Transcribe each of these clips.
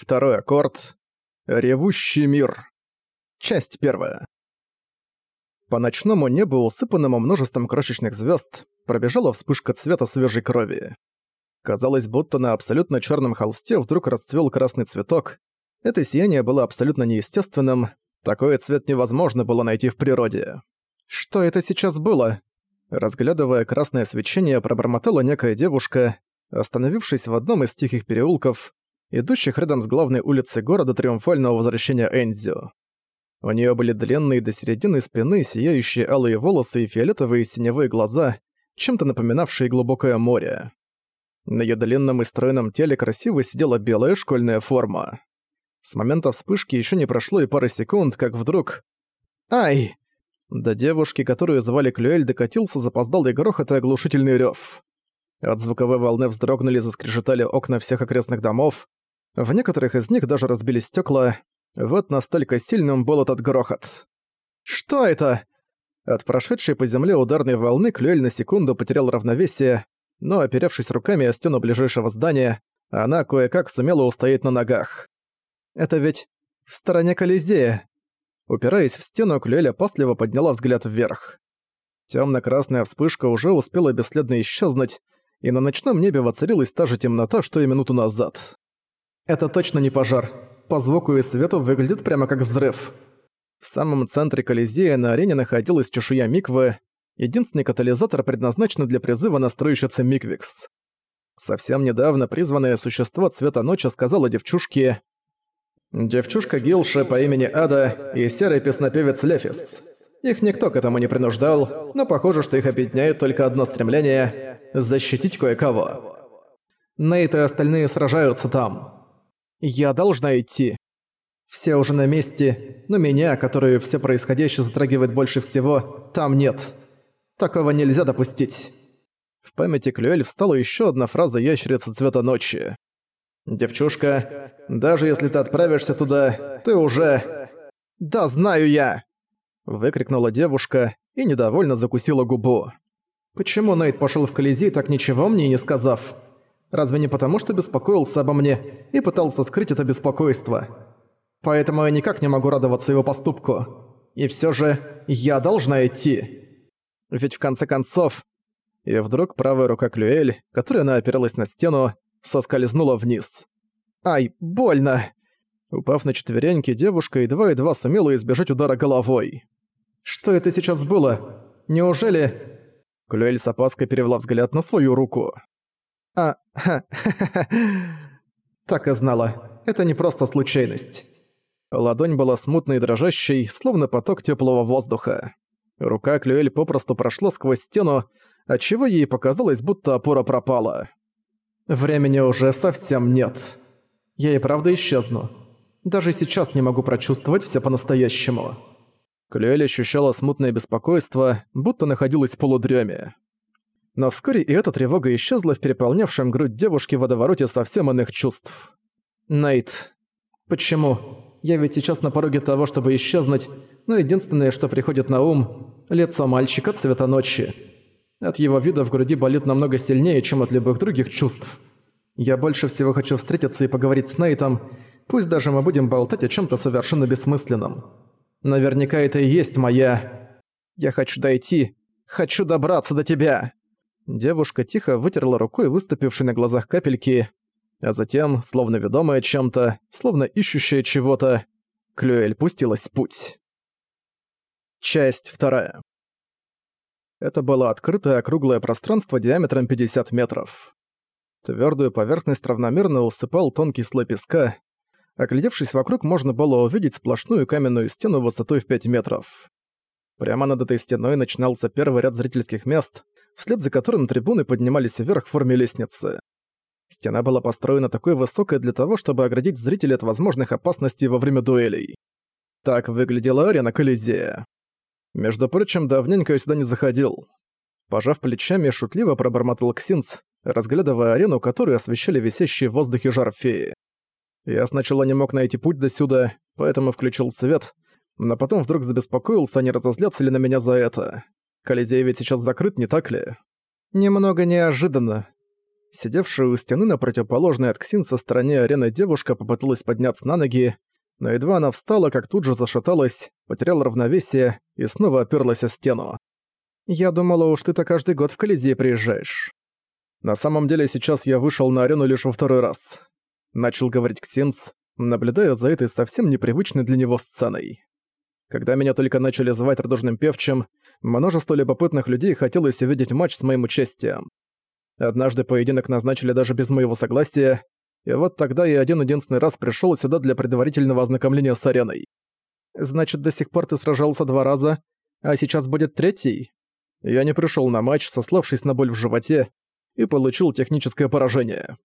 Второй аккорд. Ревущий мир. Часть первая. По ночному небу, усыпанному множеством крошечных звезд, пробежала вспышка цвета свежей крови. Казалось, будто на абсолютно черном холсте вдруг расцвел красный цветок. Это сияние было абсолютно неестественным. Такой цвет невозможно было найти в природе. Что это сейчас было? Разглядывая красное свечение, пробормотала некая девушка, остановившись в одном из тихих переулков, идущих рядом с главной улицей города Триумфального возвращения Энзио. У нее были длинные до середины спины сияющие алые волосы и фиолетовые синевые глаза, чем-то напоминавшие глубокое море. На её длинном и стройном теле красиво сидела белая школьная форма. С момента вспышки ещё не прошло и пары секунд, как вдруг... «Ай!» До девушки, которую звали Клюэль, докатился запоздалый грохот и оглушительный рёв. От звуковой волны вздрогнули, заскрежетали окна всех окрестных домов, в некоторых из них даже разбились стекла. Вот настолько сильным был этот грохот. «Что это?» От прошедшей по земле ударной волны Клюэль на секунду потерял равновесие, но, оперевшись руками о стену ближайшего здания, она кое-как сумела устоять на ногах. «Это ведь в стороне Колизея». Упираясь в стену, Клюэль опасливо подняла взгляд вверх. Тёмно-красная вспышка уже успела бесследно исчезнуть, и на ночном небе воцарилась та же темнота, что и минуту назад. Это точно не пожар. По звуку и свету выглядит прямо как взрыв. В самом центре Колизея на арене находилась чешуя Миквы, единственный катализатор, предназначенный для призыва настройщицы Миквикс. Совсем недавно призванное существо цвета ночи сказала девчушке «Девчушка Гилша по имени Ада и серый песнопевец Лефис. Их никто к этому не принуждал, но похоже, что их объединяет только одно стремление – защитить кое-кого. Нейт и остальные сражаются там». Я должна идти. Все уже на месте, но меня, которую все происходящее затрагивает больше всего, там нет. Такого нельзя допустить. В памяти Клюэль встала еще одна фраза ящерицы цвета ночи. «Девчушка, даже если ты отправишься туда, ты уже...» «Да знаю я!» Выкрикнула девушка и недовольно закусила губу. «Почему Нейт пошел в Колизей, так ничего мне не сказав?» Разве не потому, что беспокоился обо мне и пытался скрыть это беспокойство? Поэтому я никак не могу радоваться его поступку. И все же я должна идти. Ведь в конце концов... И вдруг правая рука Клюэль, которой она опиралась на стену, соскользнула вниз. «Ай, больно!» Упав на четвереньки, девушка едва-едва сумела избежать удара головой. «Что это сейчас было? Неужели...» Клюэль с опаской перевела взгляд на свою руку. А, Так и знала. Это не просто случайность. Ладонь была смутной и дрожащей, словно поток теплого воздуха. Рука Клюэль попросту прошла сквозь стену, отчего ей показалось, будто опора пропала. Времени уже совсем нет. Я и правда исчезну. Даже сейчас не могу прочувствовать все по-настоящему. Клюэль ощущала смутное беспокойство, будто находилась в полудреме. Но вскоре и эта тревога исчезла в переполнявшем грудь девушки в водовороте совсем иных чувств. Найт. Почему? Я ведь сейчас на пороге того, чтобы исчезнуть, но единственное, что приходит на ум – лицо мальчика цвета ночи. От его вида в груди болит намного сильнее, чем от любых других чувств. Я больше всего хочу встретиться и поговорить с Нейтом, пусть даже мы будем болтать о чем то совершенно бессмысленном. Наверняка это и есть моя... Я хочу дойти, хочу добраться до тебя. Девушка тихо вытерла рукой выступившие на глазах капельки, а затем, словно ведомая чем-то, словно ищущая чего-то, Клюэль пустилась в путь. Часть вторая. Это было открытое округлое пространство диаметром 50 метров. Твердую поверхность равномерно усыпал тонкий слой песка. Оглядевшись вокруг, можно было увидеть сплошную каменную стену высотой в 5 метров. Прямо над этой стеной начинался первый ряд зрительских мест, вслед за которым трибуны поднимались вверх в форме лестницы. Стена была построена такой высокой для того, чтобы оградить зрителей от возможных опасностей во время дуэлей. Так выглядела арена Колизея. Между прочим, давненько я сюда не заходил. Пожав плечами, шутливо пробормотал Ксинц, разглядывая арену, которую освещали висящие в воздухе жар феи. Я сначала не мог найти путь до сюда, поэтому включил свет, но потом вдруг забеспокоился, не разозлятся ли на меня за это. Колизей ведь сейчас закрыт, не так ли? Немного неожиданно. Сидевшая у стены на противоположной от Ксин со стороны арены девушка попыталась подняться на ноги, но едва она встала, как тут же зашаталась, потеряла равновесие и снова оперлась о стену. «Я думала, уж ты-то каждый год в Колизей приезжаешь». «На самом деле сейчас я вышел на арену лишь во второй раз», — начал говорить Ксинс, наблюдая за этой совсем непривычной для него сценой. Когда меня только начали звать радужным певчим, множество любопытных людей хотелось увидеть матч с моим участием. Однажды поединок назначили даже без моего согласия, и вот тогда я один-единственный раз пришёл сюда для предварительного ознакомления с ареной. Значит, до сих пор ты сражался два раза, а сейчас будет третий? Я не пришёл на матч, сославшись на боль в животе, и получил техническое поражение.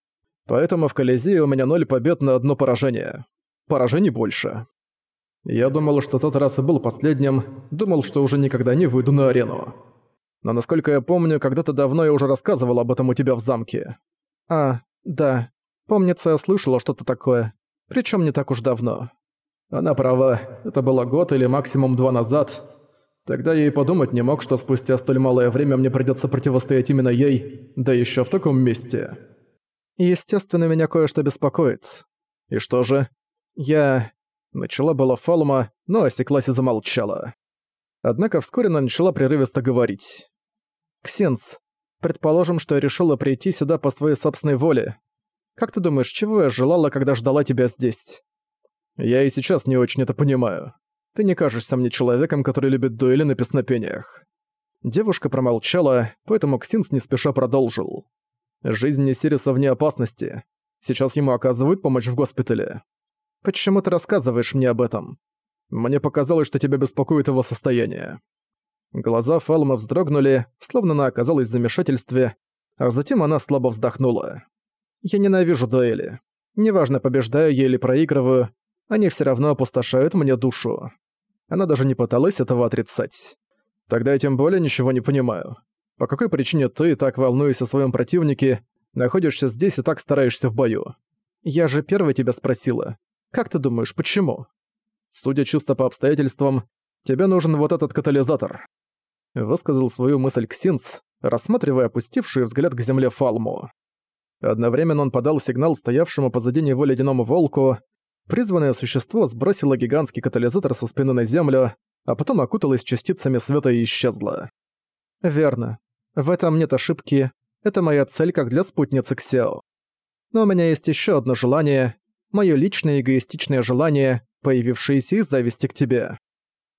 Поэтому в Колизее у меня ноль побед на одно поражение. Поражений больше. Я думал, что тот раз и был последним, думал, что уже никогда не выйду на арену. Но насколько я помню, когда-то давно я уже рассказывал об этом у тебя в замке. А, да. Помнится, я слышала что-то такое. Причем не так уж давно. Она права, это было год или максимум два назад. Тогда я и подумать не мог, что спустя столь малое время мне придется противостоять именно ей, да еще в таком месте. Естественно, меня кое-что беспокоит. И что же? Я... Начала была Фалума, но осеклась и замолчала. Однако вскоре она начала прерывисто говорить. «Ксенс, предположим, что я решила прийти сюда по своей собственной воле. Как ты думаешь, чего я желала, когда ждала тебя здесь?» «Я и сейчас не очень это понимаю. Ты не кажешься мне человеком, который любит дуэли на песнопениях». Девушка промолчала, поэтому Ксинс не спеша продолжил. «Жизнь Несириса вне опасности. Сейчас ему оказывают помощь в госпитале. Почему ты рассказываешь мне об этом? Мне показалось, что тебя беспокоит его состояние». Глаза Фалма вздрогнули, словно она оказалась в замешательстве, а затем она слабо вздохнула. «Я ненавижу дуэли. Неважно, побеждаю я или проигрываю, они все равно опустошают мне душу». Она даже не пыталась этого отрицать. «Тогда я тем более ничего не понимаю. По какой причине ты, так волнуясь о своем противнике, находишься здесь и так стараешься в бою? Я же первой тебя спросила. Как ты думаешь, почему? Судя чисто по обстоятельствам, тебе нужен вот этот катализатор. Высказал свою мысль Ксинс, рассматривая опустивший взгляд к земле Фалму. Одновременно он подал сигнал стоявшему позади него ледяному волку. Призванное существо сбросило гигантский катализатор со спины на землю, а потом окуталось частицами света и исчезло. «Верно. В этом нет ошибки. Это моя цель как для спутницы Ксео. Но у меня есть еще одно желание, мое личное эгоистичное желание, появившееся из зависти к тебе.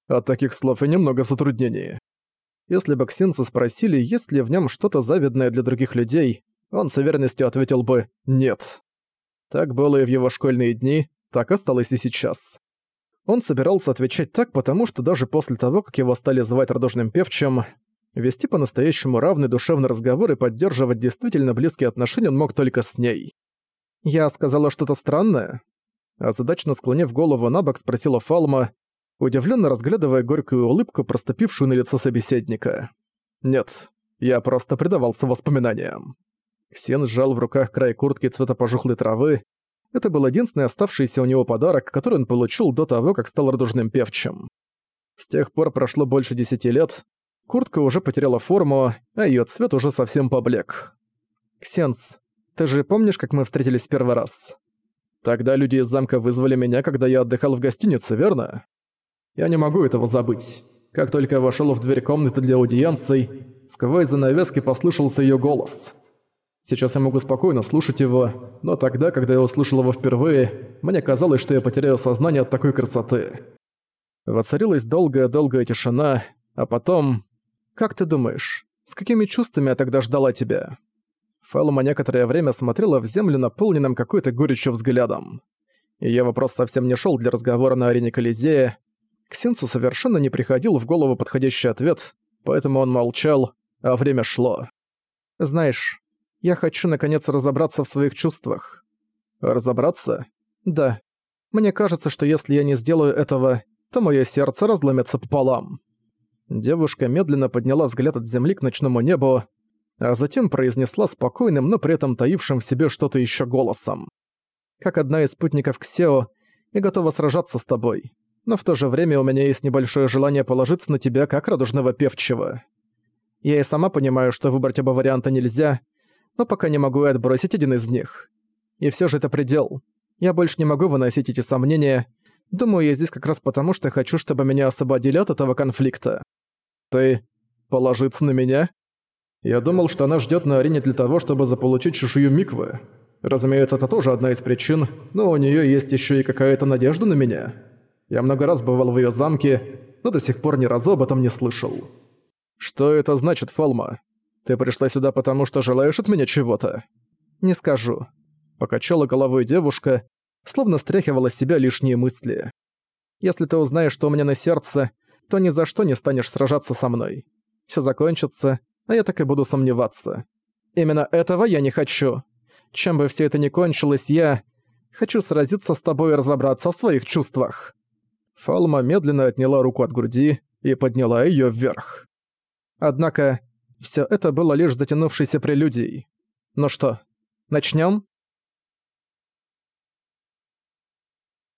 От таких слов и немного в затруднении. Если бы Ксинца спросили, есть ли в нем что-то завидное для других людей, он с уверенностью ответил бы «нет». Так было и в его школьные дни, так осталось и сейчас. Он собирался отвечать так, потому что даже после того, как его стали звать радужным певчим, вести по-настоящему равный душевный разговор и поддерживать действительно близкие отношения он мог только с ней. «Я сказала что-то странное?» Озадачно склонив голову на бок, спросила Фалма, удивленно разглядывая горькую улыбку, проступившую на лицо собеседника. «Нет, я просто предавался воспоминаниям». Ксен сжал в руках край куртки цвета пожухлой травы. Это был единственный оставшийся у него подарок, который он получил до того, как стал радужным певчим. С тех пор прошло больше десяти лет, куртка уже потеряла форму, а её цвет уже совсем поблек. «Ксенс, ты же помнишь, как мы встретились в первый раз? Тогда люди из замка вызвали меня, когда я отдыхал в гостинице, верно? Я не могу этого забыть. Как только я вошёл в дверь комнаты для аудиенций, сквозь занавески послышался её голос. Сейчас я могу спокойно слушать его, но тогда, когда я услышал его впервые, мне казалось, что я потеряю сознание от такой красоты. Воцарилась долгая-долгая тишина, а потом... Как ты думаешь, с какими чувствами я тогда ждала тебя? Фэллума некоторое время смотрела в землю наполненным какой-то горечью взглядом. Её вопрос совсем не шёл для разговора на арене Колизея. Ксинцу совершенно не приходил в голову подходящий ответ, поэтому он молчал, а время шло. «Знаешь, я хочу наконец разобраться в своих чувствах». «Разобраться?» «Да. Мне кажется, что если я не сделаю этого, то моё сердце разломится пополам». Девушка медленно подняла взгляд от земли к ночному небу, а затем произнесла спокойным, но при этом таившим в себе что-то еще голосом. «Как одна из спутников Ксео, я готова сражаться с тобой, но в то же время у меня есть небольшое желание положиться на тебя как радужного певчего. Я и сама понимаю, что выбрать оба варианта нельзя, но пока не могу и отбросить один из них. И все же это предел. Я больше не могу выносить эти сомнения. Думаю, я здесь как раз потому, что хочу, чтобы меня освободили от этого конфликта. Ты положиться на меня? Я думал, что она ждет на арене для того, чтобы заполучить чешую Миквы. Разумеется, это тоже одна из причин, но у нее есть еще и какая-то надежда на меня. Я много раз бывал в ее замке, но до сих пор ни разу об этом не слышал. Что это значит, Фолма? Ты пришла сюда потому, что желаешь от меня чего-то? Не скажу. Покачала головой девушка, словно стряхивала с себя лишние мысли. Если ты узнаешь, что у меня на сердце, то ни за что не станешь сражаться со мной. Все закончится, а я так и буду сомневаться. Именно этого я не хочу. Чем бы все это ни кончилось, я хочу сразиться с тобой и разобраться в своих чувствах». Фалма медленно отняла руку от груди и подняла ее вверх. Однако, все это было лишь затянувшейся прелюдией. Ну что, начнем?